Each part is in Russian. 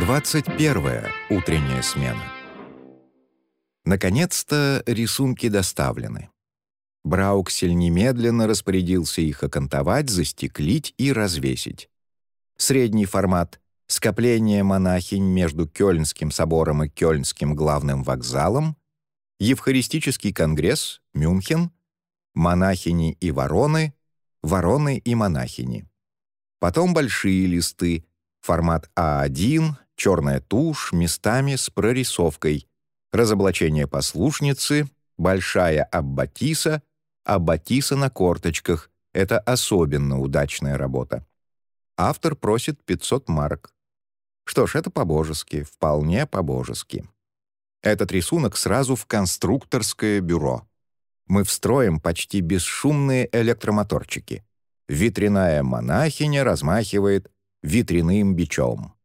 21. Утренняя смена. Наконец-то рисунки доставлены. Брауксель немедленно распорядился их окантовать, застеклить и развесить. Средний формат — скопление монахинь между Кёльнским собором и Кёльнским главным вокзалом, Евхаристический конгресс, Мюнхен, монахини и вороны, вороны и монахини. Потом большие листы, формат А1, черная тушь, местами с прорисовкой, разоблачение послушницы, большая аббатиса, аббатиса на корточках — это особенно удачная работа. Автор просит 500 марок. Что ж, это по-божески, вполне по-божески. Этот рисунок сразу в конструкторское бюро. Мы встроим почти бесшумные электромоторчики. Ветряная монахиня размахивает ветряным бичом.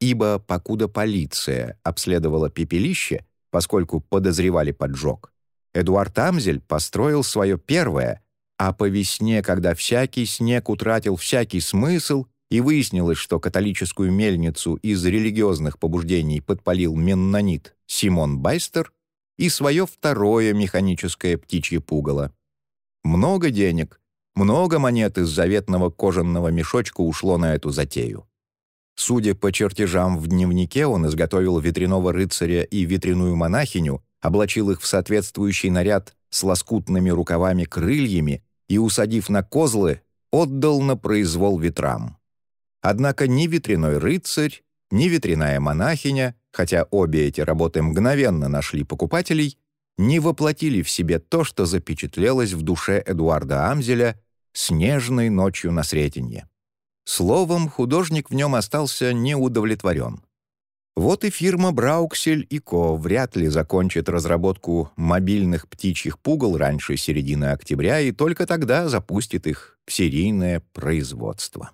Ибо, покуда полиция обследовала пепелище, поскольку подозревали поджог, Эдуард Амзель построил свое первое, а по весне, когда всякий снег утратил всякий смысл, и выяснилось, что католическую мельницу из религиозных побуждений подпалил меннонит Симон Байстер, и свое второе механическое птичье пугало. Много денег, много монет из заветного кожаного мешочка ушло на эту затею. Судя по чертежам в дневнике, он изготовил ветряного рыцаря и ветряную монахиню, облачил их в соответствующий наряд с лоскутными рукавами-крыльями и, усадив на козлы, отдал на произвол ветрам. Однако ни ветряной рыцарь, ни ветряная монахиня, хотя обе эти работы мгновенно нашли покупателей, не воплотили в себе то, что запечатлелось в душе Эдуарда Амзеля снежной ночью на Сретенье. Словом, художник в нем остался неудовлетворен. Вот и фирма Брауксель и Ко вряд ли закончит разработку мобильных птичьих пугал раньше середины октября и только тогда запустит их в серийное производство.